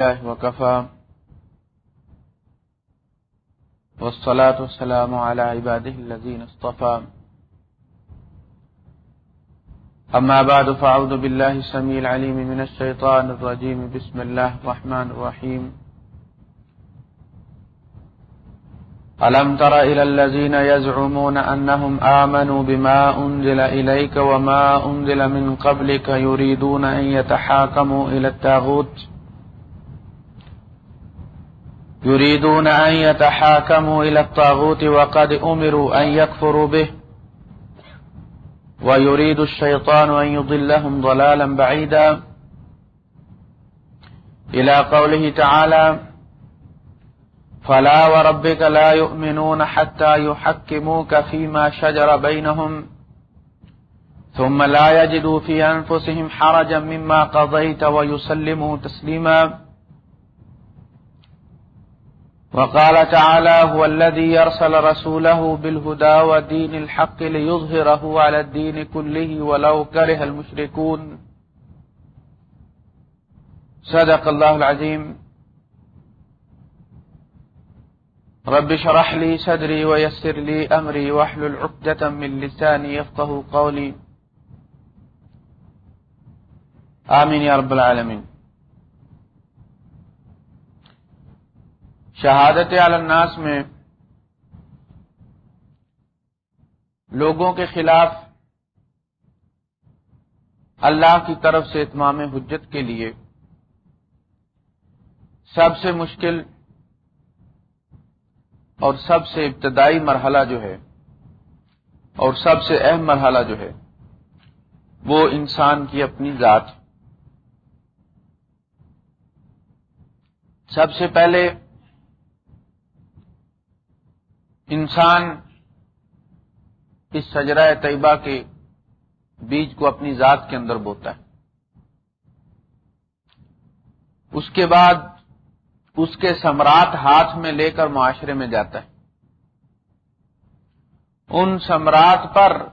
الله وكفى. والصلاة والسلام على عباده الذين اصطفى. أما بعد، فأعوذ بالله السميع العليم من الشيطان الرجيم. بسم الله الرحمن الرحيم. ألم تر إلى الذين يزعمون أنهم آمنوا بما أنزل إليك وما أنزل من قبلك يريدون أن يتحاكموا إلى التاغوت؟ يريدون أن يتحاكموا إلى الطاغوت وقد أمروا أن يكفروا به، ويريد الشيطان أن يضلهم ضلالا بعيدا. إلى قوله تعالى فلا وربك لا يؤمنون حتى يحكموك فيما شجر بينهم، ثم لا يجدوا في أنفسهم حرجا مما قضيت ويسلموا تسليما. وقال تعالى هو الذي يرسل رسوله بالهدى ودين الحق ليظهره على الدين كله ولو كره المشركون. صدق الله العظيم. رب شرح لي صدري ويسر لي أمري وحل العقدة من لساني يفقه قولي. آمين يا رب العالمين. شہادت الناس میں لوگوں کے خلاف اللہ کی طرف سے اتمام حجت کے لیے سب سے مشکل اور سب سے ابتدائی مرحلہ جو ہے اور سب سے اہم مرحلہ جو ہے وہ انسان کی اپنی ذات۔ سب سے پہلے انسان اس سجرہ طیبہ کے بیج کو اپنی ذات کے اندر بوتا ہے۔ اس کے بعد اس کے سمراٹ ہاتھ میں لے کر معاشرے میں جاتا ہے۔ ان سمراٹ پر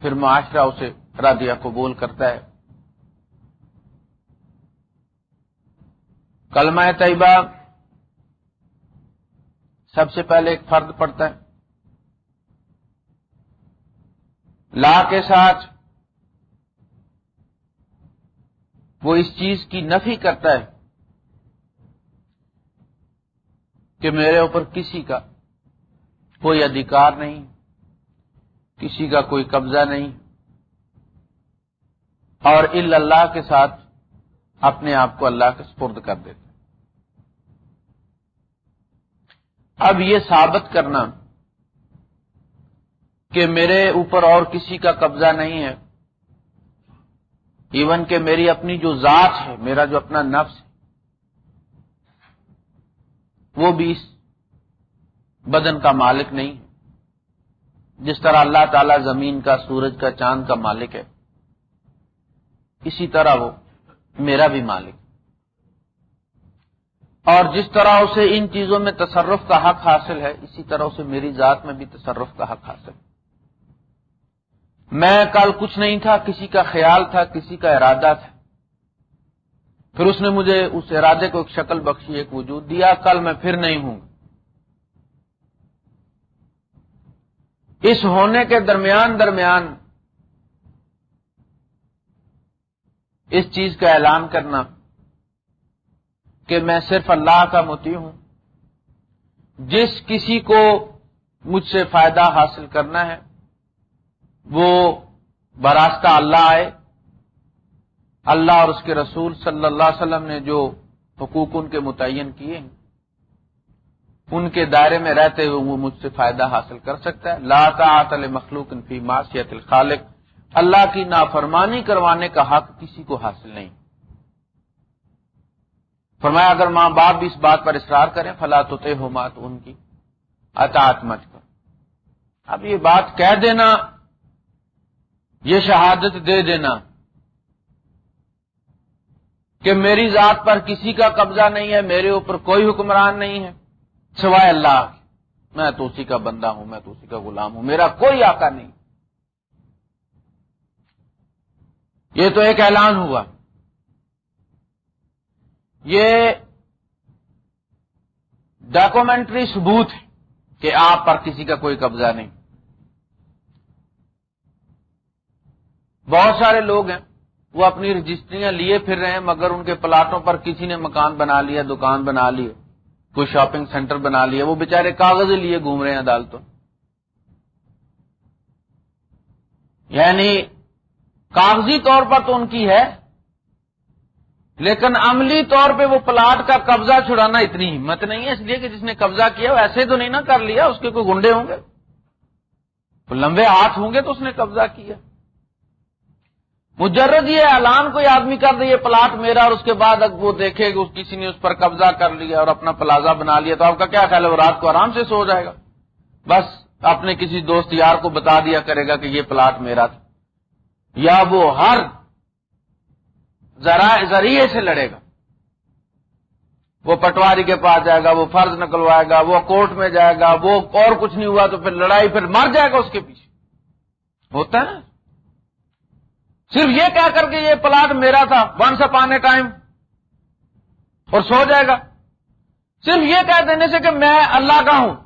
پھر معاشرہ اسے رادیہ قبول کرتا ہے۔ کلمہ طیبہ سب سے پہلے ایک فرد پڑتا ہے۔ لا کے ساتھ وہ اس چیز کی نفی کرتا ہے کہ میرے اوپر کسی کا کوئی ادھیکار نہیں، کسی کا کوئی قبضہ نہیں، اور اللہ کے ساتھ اپنے آپ کو اللہ کے سپرد کر دیتے اب یہ ثابت کرنا کہ میرے اوپر اور کسی کا قبضہ نہیں ہے۔ ایون کہ میری اپنی جو ذات ہے، میرا جو اپنا نفس ہے، وہ بھی اس بدن کا مالک نہیں ہے۔ جس طرح اللہ تعالی زمین کا، سورج کا، چاند کا مالک ہے، اسی طرح وہ میرا بھی مالک ہے۔ اور جس طرح اسے ان چیزوں میں تصرف کا حق حاصل ہے، اسی طرح اسے میری ذات میں بھی تصرف کا حق حاصل میں کل کچھ نہیں تھا، کسی کا خیال تھا، کسی کا ارادہ تھا۔ پھر اس نے مجھے اس ارادے کو ایک شکل بخشی، ایک وجود دیا، کل میں پھر نہیں ہوں۔ اس ہونے کے درمیان درمیان اس چیز کا اعلان کرنا کہ میں صرف اللہ کا متی ہوں۔ جس کسی کو مجھ سے فائدہ حاصل کرنا ہے، وہ براستہ اللہ آئے۔ اللہ اور اس کے رسول صلی اللہ علیہ وسلم نے جو حقوق ان کے متعین کیے ہیں، ان کے دائرے میں رہتے ہوئے وہ مجھ سے فائدہ حاصل کر سکتا ہے۔ لا مخلوق فی معاشیت الخالق۔ اللہ کی نافرمانی کروانے کا حق کسی کو حاصل نہیں۔ فرمایا، اگر ماں باپ بھی اس بات پر اصرار کریں، فلا تو ہو مات ان کی اطاعت مت کر اب یہ بات کہہ دینا، یہ شہادت دے دینا کہ میری ذات پر کسی کا قبضہ نہیں ہے، میرے اوپر کوئی حکمران نہیں ہے، سوائے اللہ میں تو اسی کا بندہ ہوں، میں تو اسی کا غلام ہوں، میرا کوئی آقا نہیں۔ یہ تو ایک اعلان ہوا۔ یہ ڈاکومنٹری ثبوت ہے کہ آپ پر کسی کا کوئی قبضہ نہیں۔ بہت سارے لوگ ہیں، وہ اپنی رجسٹریاں لیے پھر رہے ہیں، مگر ان کے پلاٹوں پر کسی نے مکان بنا لیا، دکان بنا لی کوئی شاپنگ سینٹر بنا لیا، وہ بےچارے کاغذ لیے گھوم رہے ہیں عدالتوں۔ یعنی کاغذی طور پر تو ان کی ہے لیکن عملی طور پہ وہ پلاٹ کا قبضہ چھڑانا اتنی ہمت نہیں ہے، اس لیے کہ جس نے قبضہ کیا وہ ایسے تو نہیں نہ کر لیا، اس کے کوئی گنڈے ہوں گے؟ لمبے ہاتھ ہوں گے تو اس نے قبضہ کیا۔ مجرد یہ اعلان کوئی آدمی کر دے، یہ پلاٹ میرا اور اس کے بعد وہ دیکھے کہ کسی نے اس پر قبضہ کر لیا اور اپنا پلازا بنا لیا تو آپ کا کیا خیال ہے؟ وہ رات کو آرام سے سو جائے گا۔ بس اپنے کسی دوست یار کو بتا دیا کرے گا کہ یہ پلاٹ میرا تھا۔ یا وہ ہر ذریعے سے لڑے گا۔ وہ پٹواری کے پاس جائے گا، وہ فرض نکلوائے گا، وہ کورٹ میں جائے گا، وہ اور کچھ نہیں ہوا تو پھر لڑائی پھر مر جائے گا اس کے پیچھے۔ ہوتا ہے نا؟ صرف یہ کہہ کر کے یہ پلاٹ میرا تھا ون سا پانے ٹائم اور سو جائے گا۔ صرف یہ کہہ دینے سے کہ میں اللہ کا ہوں۔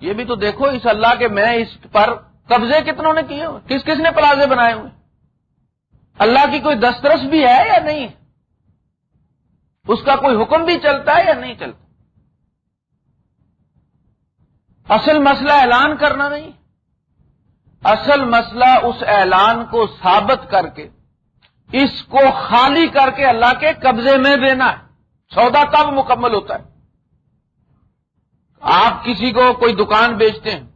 یہ بھی تو دیکھو، اس اللہ کے میں اس پر قبضے کتنوں نے کیے ہوئے؟ کس کس نے پلازے بنائے ہوئے؟ اللہ کی کوئی دسترس بھی ہے یا نہیں؟ اس کا کوئی حکم بھی چلتا ہے یا نہیں چلتا؟ اصل مسئلہ اعلان کرنا نہیں۔ اصل مسئلہ اس اعلان کو ثابت کر کے، اس کو خالی کر کے اللہ کے قبضے میں دینا ہے۔ سودا کب مکمل ہوتا ہے۔ آپ کسی کو کوئی دکان بیچتے ہیں۔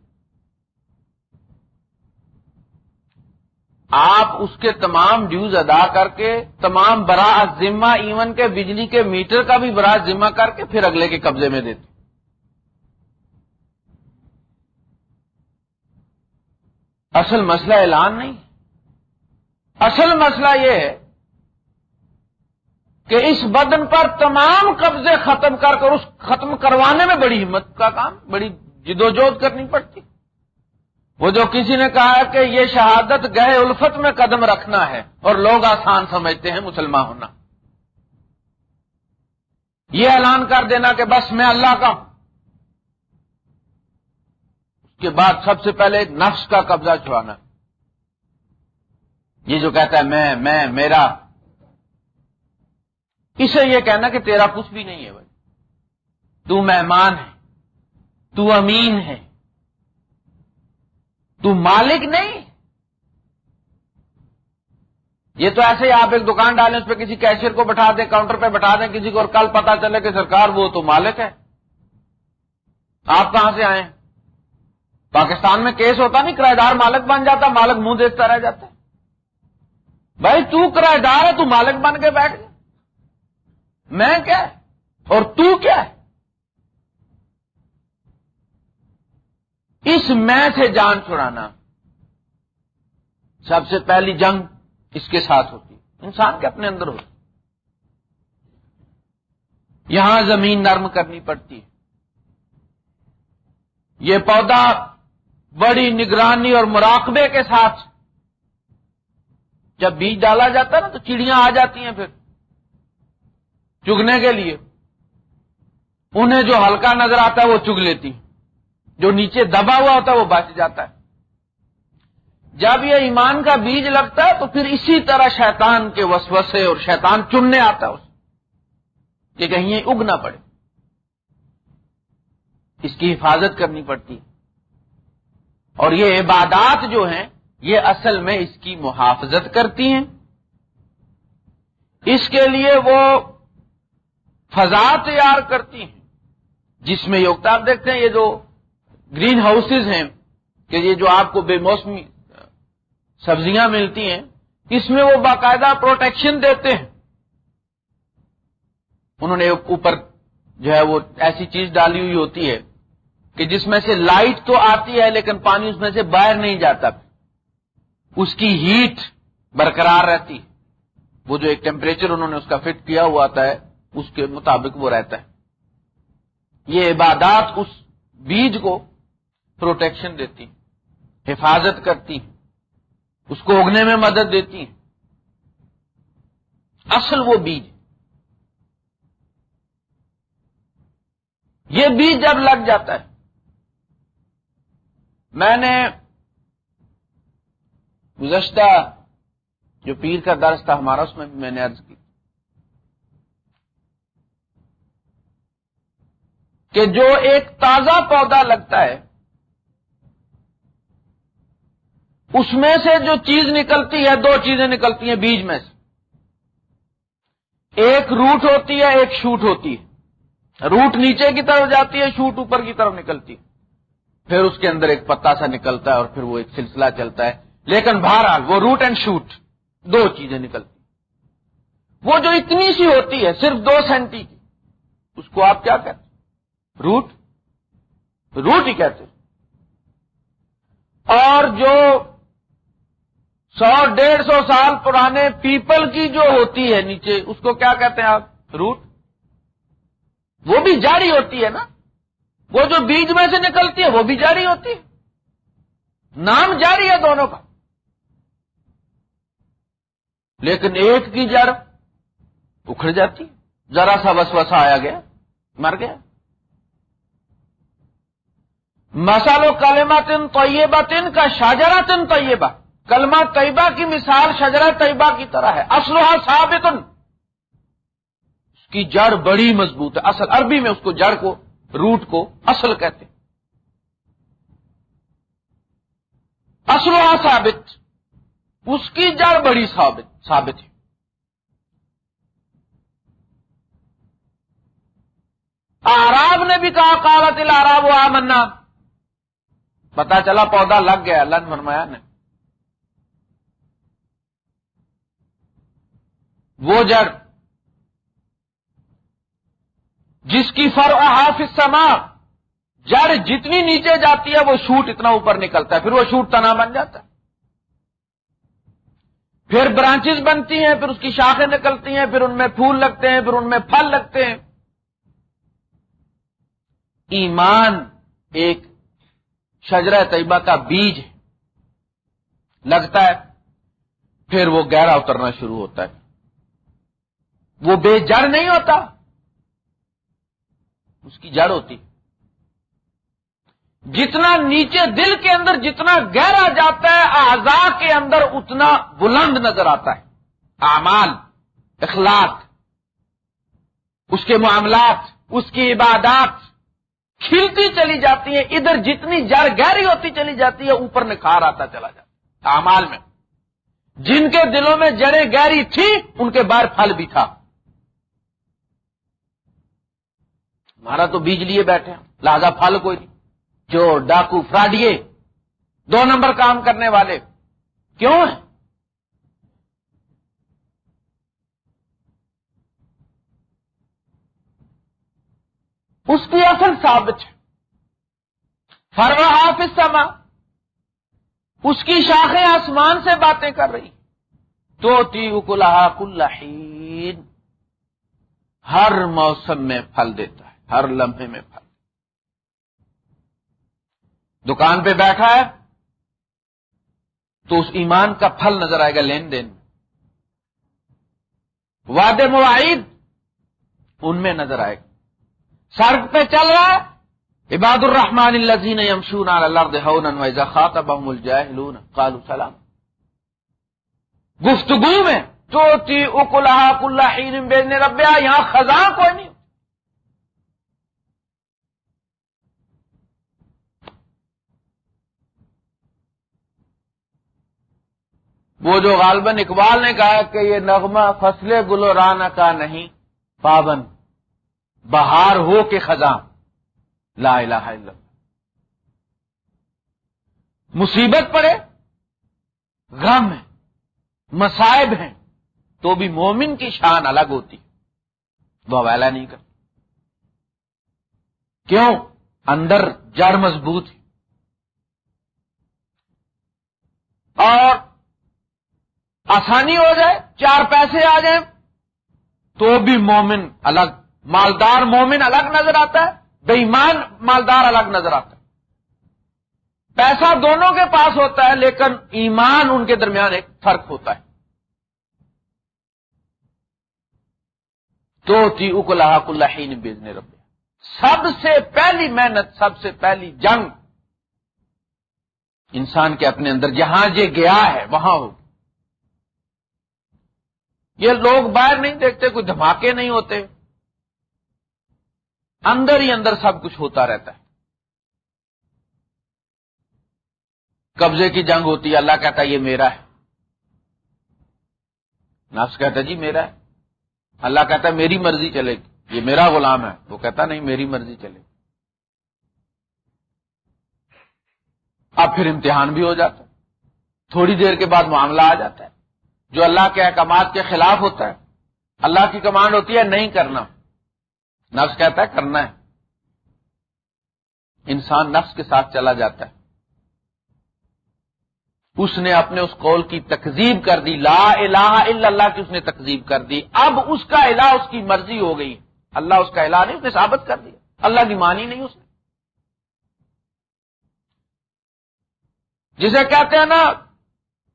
آپ اس کے تمام ڈیوز ادا کر کے، تمام براہ ذمہ ایون کے، بجلی کے، میٹر کا بھی براہ ذمہ کر کے پھر اگلے کے قبضے میں دیتے۔ اصل مسئلہ اعلان نہیں۔ اصل مسئلہ یہ ہے کہ اس بدن پر تمام قبضے ختم کر کر اس ختم کروانے میں بڑی ہمت کا کام، بڑی جدوجہد کرنی پڑتی۔ وہ جو کسی نے کہا کہ یہ شہادت گئے الفت میں قدم رکھنا ہے اور لوگ آسان سمجھتے ہیں مسلمان ہونا۔ یہ اعلان کر دینا کہ بس میں اللہ کا ہوں۔ اس کے بعد سب سے پہلے نفس کا قبضہ چھڑانا یہ جو کہتا ہے میں میں میرا۔ اسے یہ کہنا کہ تیرا کچھ بھی نہیں ہے بھائی۔ تو مہمان ہے۔ تو امین ہے۔ تو مالک نہیں۔ یہ تو ایسے ہی آپ ایک دکان ڈالیں اس پہ کسی کیشیئر کو بٹھا دیں، کاؤنٹر پہ بٹھا دیں، کسی کو اور کل پتا چلے کہ سرکار وہ تو مالک ہے۔ آپ کہاں سے آئے؟ پاکستان میں کیس ہوتا نہیں کرایہ دار مالک بن جاتا، مالک منہ دیکھتا رہ جاتا۔ بھائی، تو کرایہ دار ہے، تو مالک بن کے بیٹھ گیا میں کیا؟ اور تو کیا ہے؟ اس میں سے جان چھڑانا سب سے پہلی جنگ اس کے ساتھ ہوتی انسان کے اپنے اندر ہوتی یہاں زمین نرم کرنی پڑتی یہ پودا بڑی نگرانی اور مراقبے کے ساتھ جب بیج ڈالا جاتا ہے نا تو چڑیاں آ جاتی ہیں پھر چگنے کے لیے۔ انہیں جو ہلکا نظر آتا ہے وہ چگ لیتی جو نیچے دبا ہوا ہوتا ہے وہ بچ جاتا ہے۔ جب یہ ایمان کا بیج لگتا ہے تو پھر اسی طرح شیطان کے وسوسے اور شیطان چننے آتا ہے اس کہ کہیں یہ اگ نہ پڑے۔ اس کی حفاظت کرنی پڑتی۔ اور یہ عبادات جو ہیں، یہ اصل میں اس کی محافظت کرتی ہیں۔ اس کے لیے وہ فضا تیار کرتی ہیں۔ جس میں یوگتا آپ دیکھتے ہیں، یہ جو گرین ہاؤسز ہیں کہ یہ جو آپ کو بے موسمی سبزیاں ملتی ہیں، اس میں وہ باقاعدہ پروٹیکشن دیتے ہیں۔ انہوں نے اوپر جو ہے وہ ایسی چیز ڈالی ہوئی ہوتی ہے کہ جس میں سے لائٹ تو آتی ہے لیکن پانی اس میں سے باہر نہیں جاتا۔ اس کی ہیٹ برقرار رہتی۔ وہ جو ایک ٹیمپریچر انہوں نے اس کا فٹ کیا ہوا آتا ہے، اس کے مطابق وہ رہتا ہے۔ یہ عبادات اس بیج کو پروٹیکشن دیتی حفاظت کرتی اس کو اگنے میں مدد دیتی اصل وہ بیج۔ یہ بیج جب لگ جاتا ہے، میں نے گزشتہ جو پیر کا درس تھا ہمارا، اس میں میں نے عرض کی کہ جو ایک تازہ پودا لگتا ہے اس میں سے جو چیز نکلتی ہے، دو چیزیں نکلتی ہیں بیج میں سے۔ ایک روٹ ہوتی ہے، ایک شوٹ ہوتی ہے۔ روٹ نیچے کی طرف جاتی ہے، شوٹ اوپر کی طرف نکلتی ہے۔ پھر اس کے اندر ایک پتا سا نکلتا ہے اور پھر وہ ایک سلسلہ چلتا ہے۔ لیکن بہرحال وہ روٹ اینڈ شوٹ، دو چیزیں نکلتی وہ جو اتنی سی ہوتی ہے، صرف دو سینٹی کی، اس کو آپ کیا کہتے روٹ۔ روٹ ہی کہتے اور جو سو ڈیڑھ سو سال پرانے پیپل کی جو ہوتی ہے نیچے، اس کو کیا کہتے ہیں آپ؟ روٹ؟ وہ بھی جاری ہوتی ہے نا؟ وہ جو بیج میں سے نکلتی ہے، وہ بھی جاری ہوتی ہے۔ نام جاری ہے دونوں کا۔ لیکن ایک کی جڑ اکھڑ جاتی ذرا سا وسوسا آیا گیا، مر گیا۔ مسالو کالما تن طیبہ تن کا شاجرا تن طیبہ۔ کلمہ طیبہ کی مثال شجرا طیبہ کی طرح ہے۔ اسلحہ ثابت۔ اس کی جڑ بڑی مضبوط ہے۔ اصل عربی میں اس کو جڑ کو، روٹ کو اصل کہتے اسلحہ ثابت۔ اس کی جڑ بڑی ثابت ثابت ہے۔ آراب نے بھی کہا کالت الاراب و آمنا۔ پتا چلا پودا لگ گیا، اللہ نے فرمایا نے وہ جڑ جس کی فر حافظ سما جڑ جتنی نیچے جاتی ہے، وہ شوٹ اتنا اوپر نکلتا ہے، پھر وہ شوٹ تنا بن جاتا ہے۔ پھر برانچز بنتی ہیں، پھر اس کی شاخیں نکلتی ہیں، پھر ان میں پھول لگتے ہیں، پھر ان میں پھل لگتے ہیں۔ ایمان ایک شجرہ طیبہ کا بیج لگتا ہے، پھر وہ گہرا اترنا شروع ہوتا ہے۔ وہ بے جڑ نہیں ہوتا۔ اس کی جڑ ہوتی۔ جتنا نیچے دل کے اندر جتنا گہرا جاتا ہے اعضا کے اندر اتنا بلند نظر آتا ہے۔ اعمال، اخلاق، اس کے معاملات، اس کی عبادات کھلتی چلی جاتی ہیں۔ ادھر جتنی جڑ گہری ہوتی چلی جاتی ہے، اوپر نکھار آتا چلا جاتا اعمال میں، جن کے دلوں میں جڑیں گہری تھی ان کے باہر پھل بھی تھا۔ ہمارا تو بیج لیے بیٹھے ہیں۔ لہذا پھل کوئی نہیں۔ چور ڈاکو فراڈیے، دو نمبر کام کرنے والے۔ کیوں ہیں؟ اس کی اصل ثابت ہے۔ فروا حافظ سما۔ اس کی شاخیں آسمان سے باتیں کر رہی۔ تو تی اکلا کل ہر موسم میں پھل دیتا۔ ہر لمحے میں پھل۔ دکان پہ بیٹھا ہے تو اس ایمان کا پھل نظر آئے گا لین دین وعد مواعد ان میں نظر آئے گا۔ سڑک پہ چل رہا ہے۔ عباد الرحمان الزین یمشون خاطبهم الجاہلون قالوا سلام۔ گفتگو میں چوٹی اکلا کلّا بیچنے ربیا یہاں خزاں کوئی نہیں۔ وہ جو غالباً اقبال نے کہا کہ یہ نغمہ فصل گلورانا کا نہیں، پابند، بہار ہو کے خزاں۔ لا الہ الا اللہ۔ مصیبت پڑے، غم ہے مسائب ہیں، تو بھی مومن کی شان الگ ہوتی وہ حوالہ نہیں کرتی کیوں؟ اندر جڑ مضبوط ہے۔ اور آسانی ہو جائے، چار پیسے آ جائیں، تو بھی مومن الگ، مالدار مومن الگ نظر آتا ہے بے ایمان مالدار الگ نظر آتا ہے۔ پیسہ دونوں کے پاس ہوتا ہے، لیکن ایمان ان کے درمیان ایک فرق ہوتا ہے۔ تو تھی اکلاح اللہ نے بیچنے ربے سب سے پہلی محنت، سب سے پہلی جنگ۔ انسان کے اپنے اندر جہاں یہ گیا ہے، وہاں ہوگی۔ یہ لوگ باہر نہیں دیکھتے، کوئی دھماکے نہیں ہوتے۔ اندر ہی اندر سب کچھ ہوتا رہتا ہے۔ قبضے کی جنگ ہوتی ہے، اللہ کہتا ہے یہ میرا ہے۔ نفس کہتا جی میرا ہے۔ اللہ کہتا ہے میری مرضی چلے گی۔ یہ میرا غلام ہے۔ وہ کہتا نہیں، میری مرضی چلے گی۔ اب پھر امتحان بھی ہو جاتا ہے۔ تھوڑی دیر کے بعد معاملہ آ جاتا ہے۔ جو اللہ کے احکامات کے خلاف ہوتا ہے۔ اللہ کی کمانڈ ہوتی ہے نہیں کرنا۔ نفس کہتا ہے کرنا ہے۔ انسان نفس کے ساتھ چلا جاتا ہے۔ اس نے اپنے اس قول کی تکزیب کر دی۔ لا الہ الا اللہ کی اس نے تکزیب کر دی۔ اب اس کا الہ اس کی مرضی ہو گئی۔ اللہ اس کا الہ نہیں، اس نے ثابت کر دیا۔ اللہ کی مانی نہیں اس نے۔ جسے کہتے ہیں نا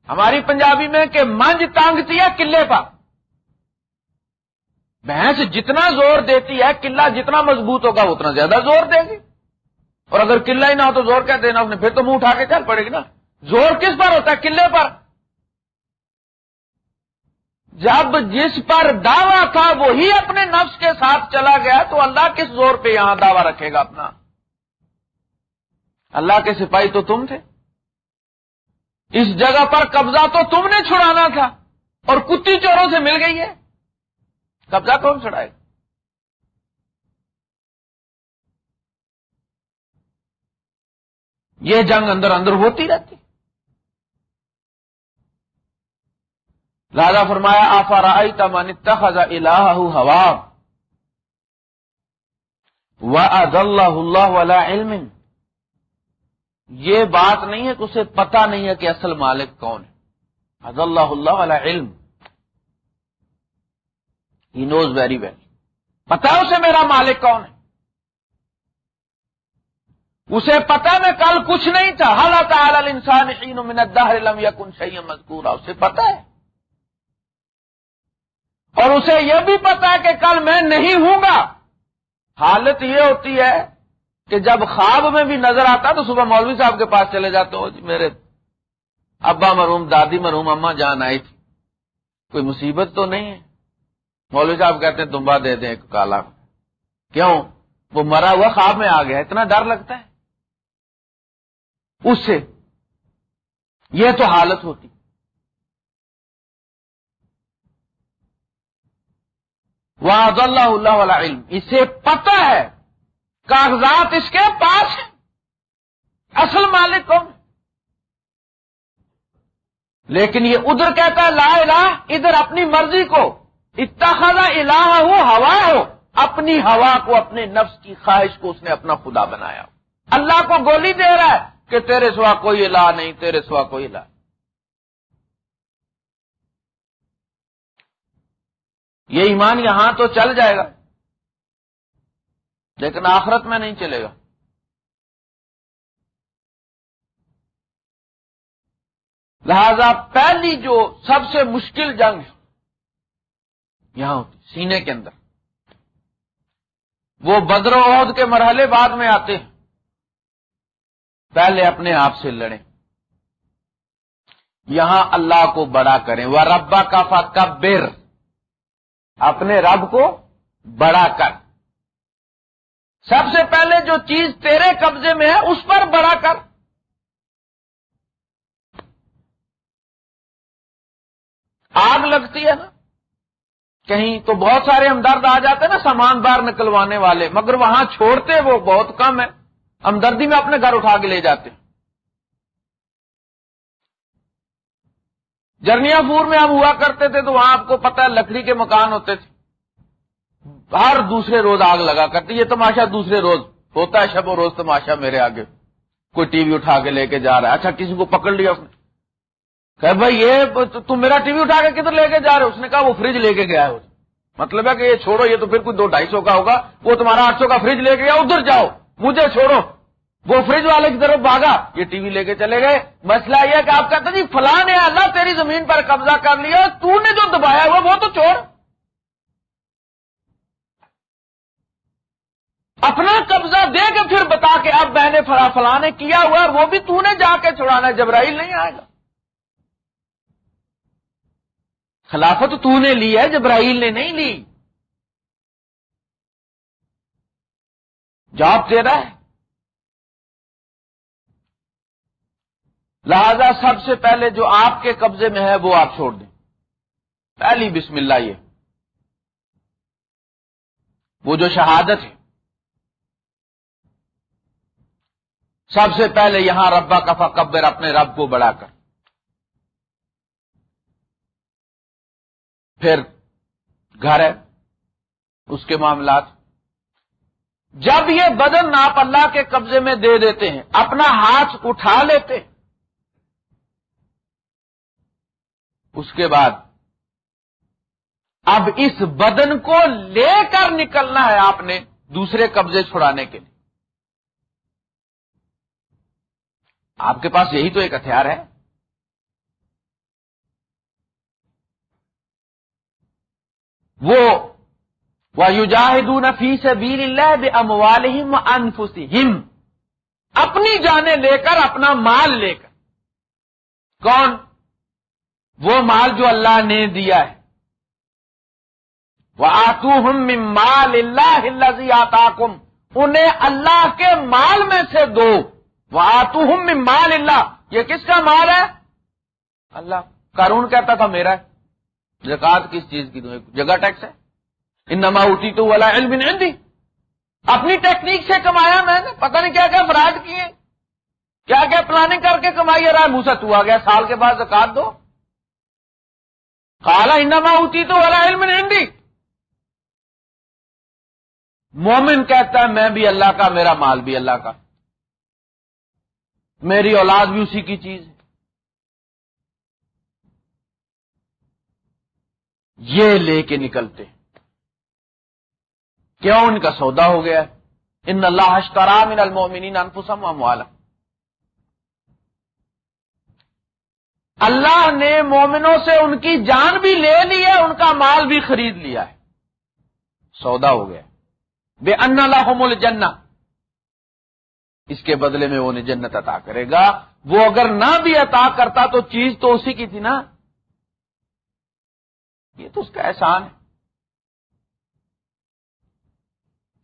ہماری پنجابی میں کہ منج تانگتی ہے قلعے پر بھینس جتنا زور دیتی ہے، قلعہ جتنا مضبوط ہوگا اتنا زیادہ زور دے گی۔ اور اگر قلعہ ہی نہ ہو تو زور کیا دینا اس نے پھر تو منہ اٹھا کے چل پڑے گی نا۔ زور کس پر ہوتا ہے؟ قلعے پر۔ جب جس پر دعویٰ تھا، وہی اپنے نفس کے ساتھ چلا گیا تو اللہ کس زور پہ یہاں دعویٰ رکھے گا اپنا؟ اللہ کے سپاہی تو تم تھے۔ اس جگہ پر قبضہ تو تم نے چھڑانا تھا اور کتی چوروں سے مل گئی ہے۔ قبضہ کون چھڑائے؟ یہ جنگ اندر اندر ہوتی رہتی۔ راجا فرمایا، آفا رائی تمن خزا الہ ہوا؟ و اللہ اللہ علم. یہ بات نہیں ہے کہ اسے پتا نہیں ہے کہ اصل مالک کون ہے۔ حض اللہ اللہ والا علم ہی نوز ویری ویل پتا اسے میرا مالک کون ہے۔ اسے پتا میں کل کچھ نہیں تھا۔ حال تعالی انسان لم یکن شیئا مذکورا اسے پتا ہے۔ اور اسے یہ بھی پتا ہے کہ کل میں نہیں ہوں گا۔ حالت یہ ہوتی ہے کہ جب خواب میں بھی نظر آتا تو صبح مولوی صاحب کے پاس چلے جاتے ہو جی میرے ابا مرحوم، دادی مرحوم اما جان آئی تھی۔ کوئی مصیبت تو نہیں ہے؟ مولوی صاحب کہتے ہیں تمبا دے دیں کالا۔ کیوں؟ وہ مرا ہوا خواب میں آ گیا، اتنا ڈر لگتا ہے۔ اس سے یہ تو حالت ہوتی۔ وہ اللہ اللہ علم۔ اسے پتہ ہے کاغذات اس کے پاس ہیں۔ اصل مالک کون لیکن یہ ادھر کہتا ہے، لا الہ، ادھر اپنی مرضی کو۔ اتخذ الہ ہو ہوا ہو اپنی ہوا کو، اپنے نفس کی خواہش کو اس نے اپنا خدا بنایا۔ اللہ کو گولی دے رہا ہے کہ تیرے سوا کوئی الہ نہیں، تیرے سوا کوئی الہ۔ یہ ایمان یہاں تو چل جائے گا۔ لیکن آخرت میں نہیں چلے گا۔ لہذا پہلی جو سب سے مشکل جنگ یہاں ہوتی سینے کے اندر۔ وہ بدر و عہد کے مرحلے بعد میں آتے ہیں۔ پہلے اپنے آپ سے لڑیں۔ یہاں اللہ کو بڑا کریں۔ وہ ربا کا فکبر اپنے رب کو بڑا کر۔ سب سے پہلے جو چیز تیرے قبضے میں ہے، اس پر بڑا کر۔ آگ لگتی ہے نا؟ کہیں تو بہت سارے ہمدرد آ جاتے ہیں نا، سامان بار نکلوانے والے، مگر وہاں چھوڑتے وہ بہت کم ہے۔ ہمدردی میں اپنے گھر اٹھا کے لے جاتے۔ جرنیا پور میں ہم ہوا کرتے تھے تو وہاں آپ کو پتا ہے، لکڑی کے مکان ہوتے تھے۔ ہر دوسرے روز آگ لگا کرتی، یہ تماشا دوسرے روز ہوتا ہے، شب و روز تماشا میرے آگے۔ کوئی ٹی وی اٹھا کے لے کے جا رہا ہے۔ اچھا کسی کو پکڑ لیا اس نے۔ کہ بھائی، یہ تم میرا ٹی وی اٹھا کے کدھر لے کے جا رہے اس نے کہا، وہ فریج لے کے گیا ہے۔ مطلب ہے کہ یہ چھوڑو، یہ تو پھر کوئی دو ڈھائی سو کا ہوگا۔ وہ تمہارا آٹھ سو کا فریج لے کے گیا، ادھر جاؤ، مجھے چھوڑو۔ وہ فریج والے کی طرف بھاگا۔ یہ ٹی وی لے کے چلے گئے۔ مسئلہ یہ کہ آپ کہتے جی فلاں نے اللہ تیری زمین پر قبضہ کر لیا، تو نے جو دبایا ہوا، وہ تو چھوڑ۔ اپنا قبضہ دے کے پھر بتا کے اب میں نے فلا فلاں نے کیا ہوا اور وہ بھی تو نے جا کے چھڑانا، جبرائیل نہیں آئے گا۔ خلافت تو نے لی ہے، جبرائیل نے نہیں لی۔ جاب تیرا ہے۔ لہذا سب سے پہلے جو آپ کے قبضے میں ہے، وہ آپ چھوڑ دیں۔ پہلی بسم اللہ یہ۔ وہ جو شہادت ہے۔ سب سے پہلے یہاں ربا کفا کبر اپنے رب کو بڑھا کر۔ پھر گھر ہے، اس کے معاملات۔ جب یہ بدن آپ اللہ کے قبضے میں دے دیتے ہیں، اپنا ہاتھ اٹھا لیتے اس کے بعد اب اس بدن کو لے کر نکلنا ہے آپ نے دوسرے قبضے چھڑانے کے لیے۔ آپ کے پاس یہی تو ایک ہتھیار ہے۔ وہ فی سبیل اللہ بے اموالہم اپنی جانیں لے کر، اپنا مال لے کر۔ کون؟ وہ مال جو اللہ نے دیا ہے۔ وہ آتو ہم مال اللہ آتا انہیں اللہ کے مال میں سے دو۔ وہ آتو ہم مال اللہ یہ کس کا مال ہے؟ اللہ۔ کارون کہتا تھا میرا زکات کس چیز کی جگہ ٹیکس ہے۔ ان نما اٹھی تو والا علم نہیں دی اپنی ٹیکنیک سے کمایا میں نے۔ پتہ نہیں کیا کیا فراڈ کیے۔ کیا کیا پلاننگ کر کے کمائی رہا ہے موسا تو آ گیا۔ سال کے بعد زکات دو۔ کالا انما ہوتی تو والا علم نہیں دی مومن کہتا ہے، میں بھی اللہ کا، میرا مال بھی اللہ کا۔ میری اولاد بھی اسی کی چیز ہے۔ یہ لے کے نکلتے۔ کیوں ان کا سودا ہو گیا؟ ان اللہ اشترا من المومنین انفسم اموالا اللہ نے مومنوں سے ان کی جان بھی لے لی ہے، ان کا مال بھی خرید لیا ہے۔ سودا ہو گیا۔ بے ان اللہ الجنہ۔ اس کے بدلے میں وہ انہیں جنت عطا کرے گا۔ وہ اگر نہ بھی عطا کرتا تو چیز تو اسی کی تھی نا۔ یہ تو اس کا احسان ہے۔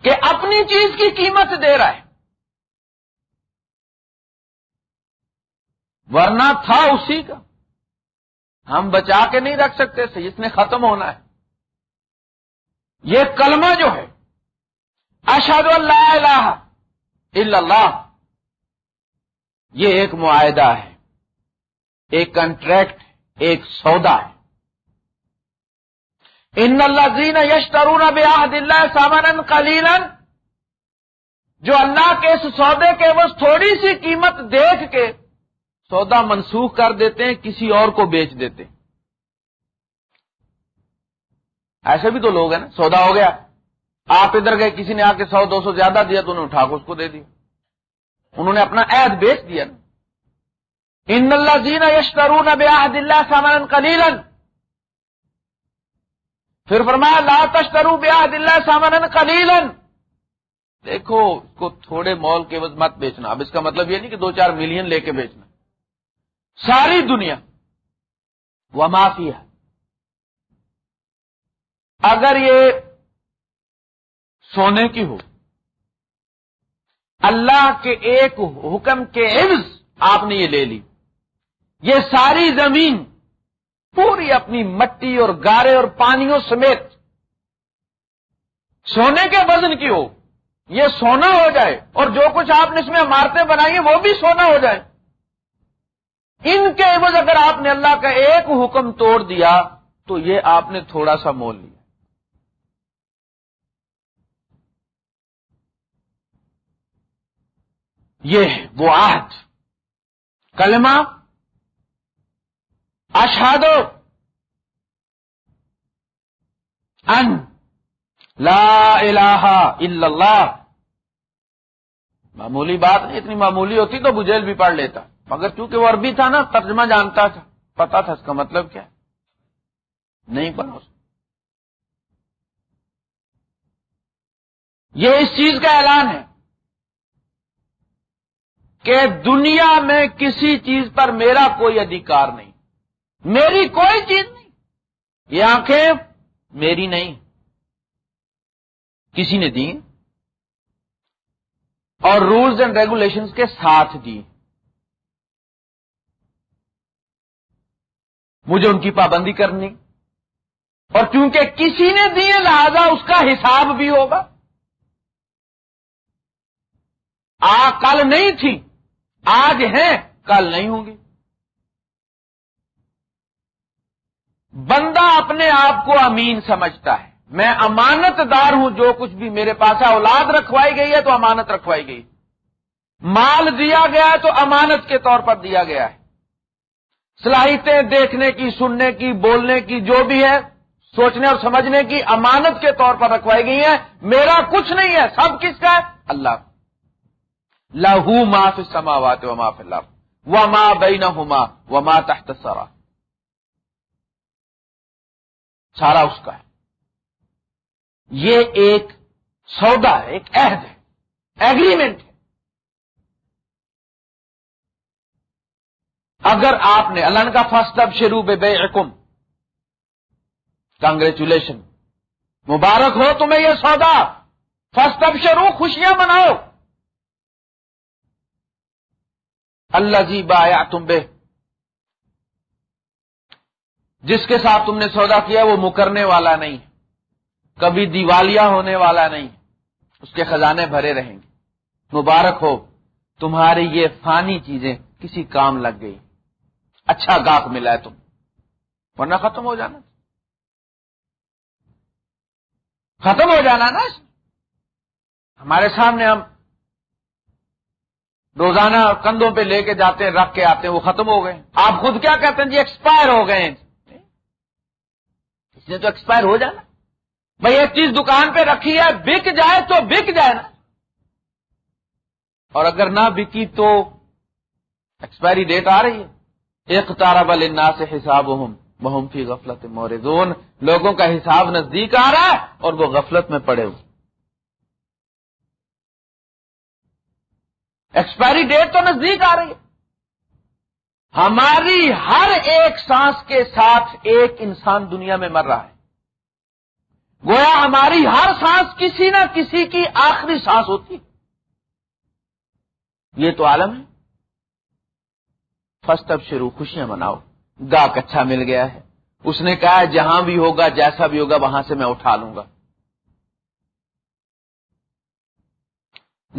کہ اپنی چیز کی قیمت دے رہا ہے۔ ورنہ تھا اسی کا۔ ہم بچا کے نہیں رکھ سکتے اس نے ختم ہونا ہے۔ یہ کلمہ جو ہے اشد اللہ الہ اللہ۔ یہ ایک معاہدہ ہے، ایک کنٹریکٹ ایک سودا ہے۔ ان اللہ زین یش ترون اللہ سامان کلیل جو اللہ کے اس سودے کے وہ تھوڑی سی قیمت دیکھ کے سودا منسوخ کر دیتے ہیں، کسی اور کو بیچ دیتے ہیں۔ ایسے بھی تو لوگ ہیں نا، سودا ہو گیا۔ آپ ادھر گئے، کسی نے آ کے سو، دو سو زیادہ دیا تو انہوں نے اٹھا کے اس کو دے دیا انہوں نے اپنا عہد بیچ دیا۔ نا ان اللہ زین یش کرون اللہ سامان کلیلن پھر فرمایا، لا تشترو بیا دلہ سامان کلیلن دیکھو، اس کو تھوڑے مال کے وقت مت بیچنا۔ اب اس کا مطلب یہ نہیں کہ دو چار ملین لے کے بیچنا۔ ساری دنیا۔ وہ معافی ہے اگر یہ سونے کی ہو۔ اللہ کے ایک حکم کے عوض آپ نے یہ لے لی۔ یہ ساری زمین پوری اپنی مٹی اور گارے اور پانیوں سمیت سونے کے وزن کی ہو۔ یہ سونا ہو جائے اور جو کچھ آپ نے اس میں عمارتیں بنائی وہ بھی سونا ہو جائے۔ ان کے عوض اگر آپ نے اللہ کا ایک حکم توڑ دیا تو یہ آپ نے تھوڑا سا مول لیا۔ یہ وہ آہد کلمہ اشہاد ان لا الہ الا اللہ. معمولی بات نہیں، اتنی معمولی ہوتی تو بجیل بھی پڑھ لیتا. مگر چونکہ وہ عربی تھا نا، ترجمہ جانتا تھا. پتا تھا اس کا مطلب کیا؟ نہیں پڑھا یہ اس چیز کا اعلان ہے. کہ دنیا میں کسی چیز پر میرا کوئی ادھیکار نہیں۔ میری کوئی چیز نہیں۔ یہ آنکھیں میری نہیں۔ کسی نے دی اور رولز اینڈ ریگولیشنز کے ساتھ دی مجھے ان کی پابندی کرنی۔ اور چونکہ کسی نے دیے لہذا اس کا حساب بھی ہوگا۔ آ، کل نہیں تھی۔ آج ہیں، کل نہیں ہوں گی بندہ اپنے آپ کو امین سمجھتا ہے۔ میں امانت دار ہوں، جو کچھ بھی میرے پاس ہے، اولاد رکھوائی گئی ہے تو امانت رکھوائی گئی۔ مال دیا گیا ہے تو امانت کے طور پر دیا گیا ہے۔ صلاحیتیں دیکھنے کی، سننے کی، بولنے کی، جو بھی ہے، سوچنے اور سمجھنے کی امانت کے طور پر رکھوائی گئی ہے میرا کچھ نہیں ہے، سب کس کا ہے؟ اللہ۔ لہو ما فی السماوات و ما فی اللہ و ماں بینہما و ماں تحت سرا سارا اس کا ہے۔ یہ ایک سودا ہے، ایک عہد ہے ایگریمنٹ ہے۔ اگر آپ نے، اللہ کا فسٹ اب شروع بے بے حکم کانگریچولیشن مبارک ہو تمہیں یہ سودا۔ فسٹ اب شروع خوشیاں مناؤ۔ اللہ جی بایا تم بے جس کے ساتھ تم نے سودا کیا وہ مکرنے والا نہیں، کبھی دیوالیاں ہونے والا نہیں، اس کے خزانے بھرے رہیں گے۔ مبارک ہو، تمہاری یہ فانی چیزیں کسی کام لگ گئی۔ اچھا گاہک ملا ہے تم، ورنہ ختم ہو جانا۔ ختم ہو جانا نا۔ ہمارے سامنے ہم روزانہ کندھوں پہ لے کے جاتے ہیں، رکھ کے آتے ہیں، وہ ختم ہو گئے۔ آپ خود کیا کہتے ہیں؟ جی ایکسپائر ہو گئے اس نے تو ایکسپائر ہو جانا۔ بھائی، ایک چیز دکان پہ رکھی ہے، بک جائے تو بک جائے نا۔ اور اگر نہ بکی تو ایکسپائری ڈیٹ آ رہی ہے۔ ایک تارا بلنا سے حساب ہوں فی غفلت موردون لوگوں کا حساب نزدیک آ رہا ہے اور وہ غفلت میں پڑے ہوئے۔ ایکسپائری ڈیٹ تو نزدیک آ رہی ہے۔ ہماری ہر ایک سانس کے ساتھ ایک انسان دنیا میں مر رہا ہے۔ گویا ہماری ہر سانس کسی نہ کسی کی آخری سانس ہوتی یہ تو عالم ہے۔ فرسٹ اب شروع، خوشیاں مناؤ۔ گاہک اچھا مل گیا ہے۔ اس نے کہا، جہاں بھی ہوگا، جیسا بھی ہوگا، وہاں سے میں اٹھا لوں گا۔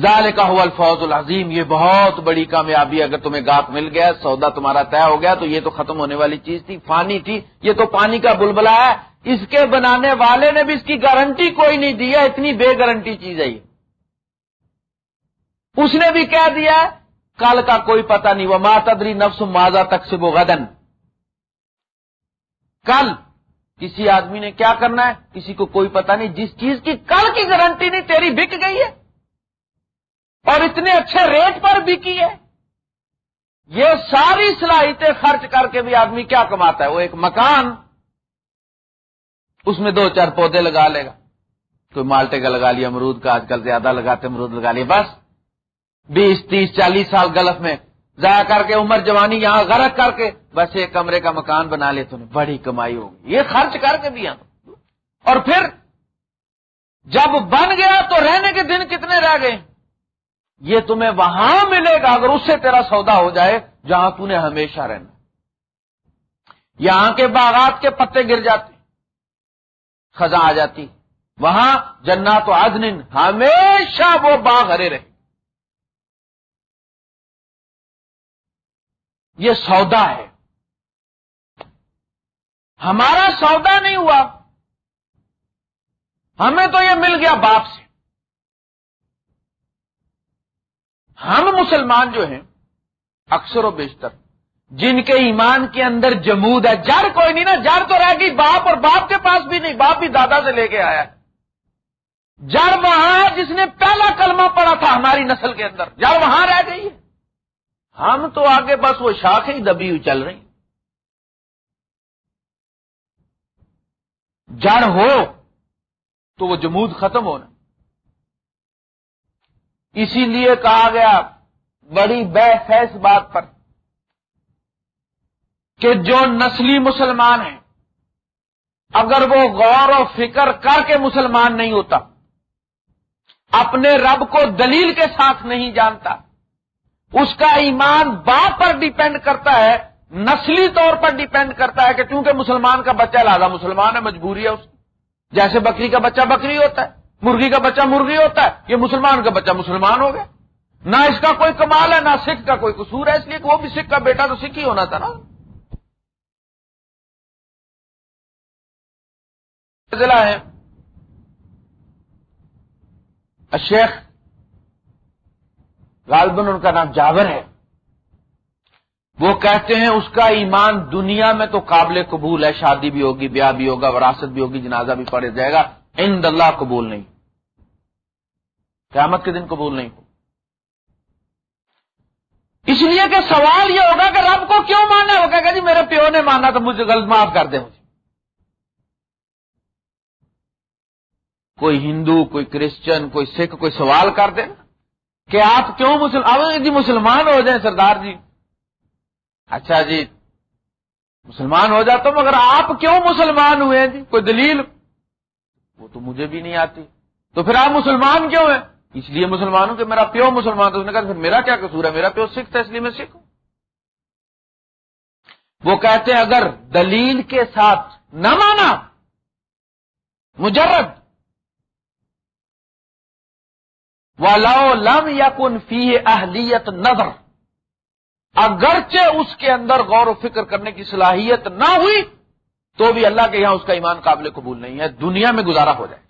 ظال کا ہوا الفوز العظیم، یہ بہت بڑی کامیابی اگر تمہیں گاہک مل گیا، سودا تمہارا طے ہو گیا، تو یہ تو ختم ہونے والی چیز تھی، فانی تھی، یہ تو پانی کا بلبلا ہے۔ اس کے بنانے والے نے بھی اس کی گارنٹی کوئی نہیں دیا اتنی بے گارنٹی چیز ہے یہ۔ اس نے بھی کہہ دیا، کل کا کوئی پتہ نہیں وہ ماتدری نفس ماضا تک سے وہ غدن کل کسی آدمی نے کیا کرنا ہے؟ کسی کو کوئی پتہ نہیں، جس چیز کی کل کی گارنٹی نہیں، تیری بک گئی ہے۔ اور اتنے اچھے ریٹ پر بکی ہے۔ یہ ساری صلاحیتیں خرچ کر کے بھی آدمی کیا کماتا ہے؟ وہ ایک مکان۔ اس میں دو چار پودے لگا لے گا۔ کوئی مالٹے کا لگا لیا، امرود کا، آج کل زیادہ لگاتے، امرود لگا لیا۔ بس۔ بیس، تیس، چالیس سال گلف میں۔ ضائع کر کے، عمر جوانی یہاں غرق کر کے۔ بس ایک کمرے کا مکان بنا لے تو بڑی کمائی ہوگی۔ یہ خرچ کر کے بھی اور پھر جب بن گیا تو رہنے کے دن کتنے رہ گئے؟ یہ تمہیں وہاں ملے گا اگر اس سے تیرا سودا ہو جائے جہاں تو نے ہمیشہ رہنا۔ یہاں کے باغات کے پتے گر جاتے، خزاں آ جاتی۔ وہاں جنات و عدن، ہمیشہ وہ باغ ہرے رہے۔ یہ سودا ہے۔ ہمارا سودا نہیں ہوا۔ ہمیں تو یہ مل گیا باپ سے۔ ہم مسلمان جو ہیں، اکثر و بیشتر، جن کے ایمان کے اندر جمود ہے، جڑ کوئی نہیں نا، جڑ تو رہ گئی، باپ اور باپ کے پاس بھی نہیں، باپ بھی دادا سے لے کے آیا ہے۔ جڑ وہاں جس نے پہلا کلمہ پڑا تھا ہماری نسل کے اندر، جڑ وہاں رہ گئی ہے۔ ہم تو آگے بس وہ شاخ ہی دبی ہوئی چل رہی۔ جڑ ہو تو وہ جمود ختم ہونا۔ اسی لیے کہا گیا، بڑی بحث بات پر کہ جو نسلی مسلمان ہیں، اگر وہ غور و فکر کر کے مسلمان نہیں ہوتا، اپنے رب کو دلیل کے ساتھ نہیں جانتا، اس کا ایمان باپ پر ڈیپینڈ کرتا ہے، نسلی طور پر ڈیپینڈ کرتا ہے کہ چونکہ مسلمان کا بچہ لادا مسلمان ہے، مجبوری ہے اس کی۔ جیسے بکری کا بچہ بکری ہوتا ہے۔ مرغی کا بچہ مرغی ہوتا ہے، یہ مسلمان کا بچہ مسلمان ہو گیا۔ نہ اس کا کوئی کمال ہے، نہ سکھ کا کوئی قصور ہے، اس لیے کہ وہ بھی سکھ کا بیٹا تو سکھ ہی ہونا تھا نا۔ ضلع ہے۔ شیخ غالباً ان کا نام جاور ہے۔ وہ کہتے ہیں، اس کا ایمان دنیا میں تو قابل قبول ہے، شادی بھی ہوگی، بیاہ بھی ہوگا، وراثت بھی ہوگی، جنازہ بھی پڑے جائے گا۔ ان اللہ قبول نہیں۔ قیامت کے دن قبول نہیں۔ اس لیے کہ سوال یہ ہوگا کہ رب کو کیوں مانا وہ کہ جی میرے پیو نے مانا تو مجھے غلط معاف کر دیں مجھے۔ کوئی ہندو، کوئی کرسچن، کوئی سکھ، کوئی سوال کر دیں کہ آپ کیوں مسلمان جی مسلمان ہو جائیں سردار جی۔ اچھا جی مسلمان ہو جاتا مگر آپ کیوں مسلمان ہوئے ہیں جی؟ کوئی دلیل؟ وہ تو مجھے بھی نہیں آتی۔ تو پھر آپ مسلمان کیوں ہیں؟ اس لیے مسلمان ہوں کہ میرا پیو مسلمان تو اس نے کہا پھر میرا کیا قصور ہے؟ میرا پیو سکھ تھا، اس لیے میں سکھ ہوں۔ وہ کہتے ہیں، اگر دلیل کے ساتھ نہ مانا، مجرد و لم یا کن فی اہلیت نظر، اگرچہ اس کے اندر غور و فکر کرنے کی صلاحیت نہ ہوئی تو بھی اللہ کے یہاں اس کا ایمان قابل قبول نہیں ہے، دنیا میں گزارا ہو جائے۔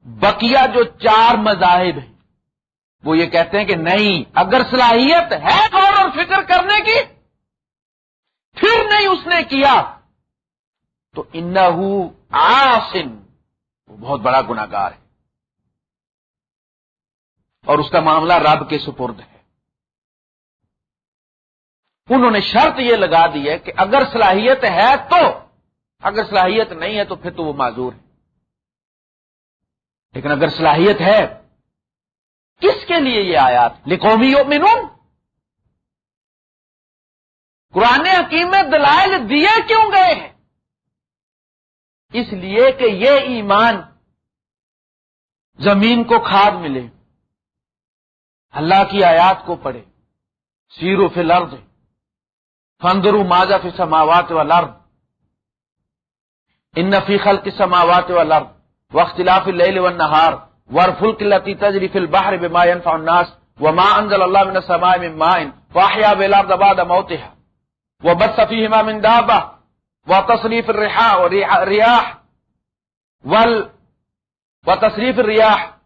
بقیہ جو چار مذاہب ہیں، وہ یہ کہتے ہیں کہ نہیں، اگر صلاحیت ہے غور اور فکر کرنے کی، پھر نہیں اس نے کیا، تو انہو آسن وہ بہت بڑا گناگار ہے۔ اور اس کا معاملہ رب کے سپرد ہے۔ انہوں نے شرط یہ لگا دی ہے کہ اگر صلاحیت ہے تو، اگر صلاحیت نہیں ہے تو پھر تو وہ معذور ہے۔ لیکن اگر صلاحیت ہے، کس کے لیے یہ آیات؟ لکھومی مینون قرآن حکیم میں دلائل دیے کیوں گئے ہیں؟ اس لیے کہ یہ ایمان زمین کو کھاد ملے، اللہ کی آیات کو پڑھے، سیرو فی الارض۔ فندرو ماجا فی سماوات والارض. ان فی خلق السماوات والارض. واختلاف اللیل والنهار. والفلك التي تجري في البحر بما ينفع الناس. وما انزل الله من السماء من ماء فاحيا بالارض بعد موتها. وبث فيهما من دابه وتصريف الرياح والرياح وال وتصريف الرياح.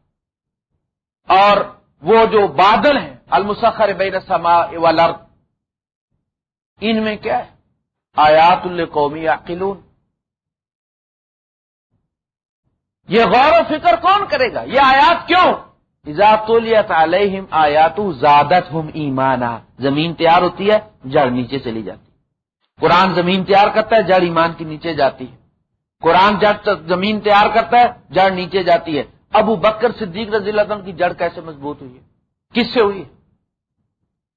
اور وہ جو بادل ہیں، المسخر بین السماء والارض. ان میں کیا ہے؟ آیات القومی عقلون یہ غور و فکر کون کرے گا؟ یہ آیات کیوں؟ اضافت علیہم آیات زادت ہم ایمانا. زمین تیار ہوتی ہے، جڑ نیچے چلی جاتی قرآن زمین تیار کرتا ہے، جڑ ایمان کی نیچے جاتی ہے. قرآن جڑ زمین تیار کرتا ہے، جڑ نیچے جاتی ہے. ابو بکر صدیق رضی اللہ عنہ کی جڑ کیسے مضبوط ہوئی ہے؟ کس سے ہوئی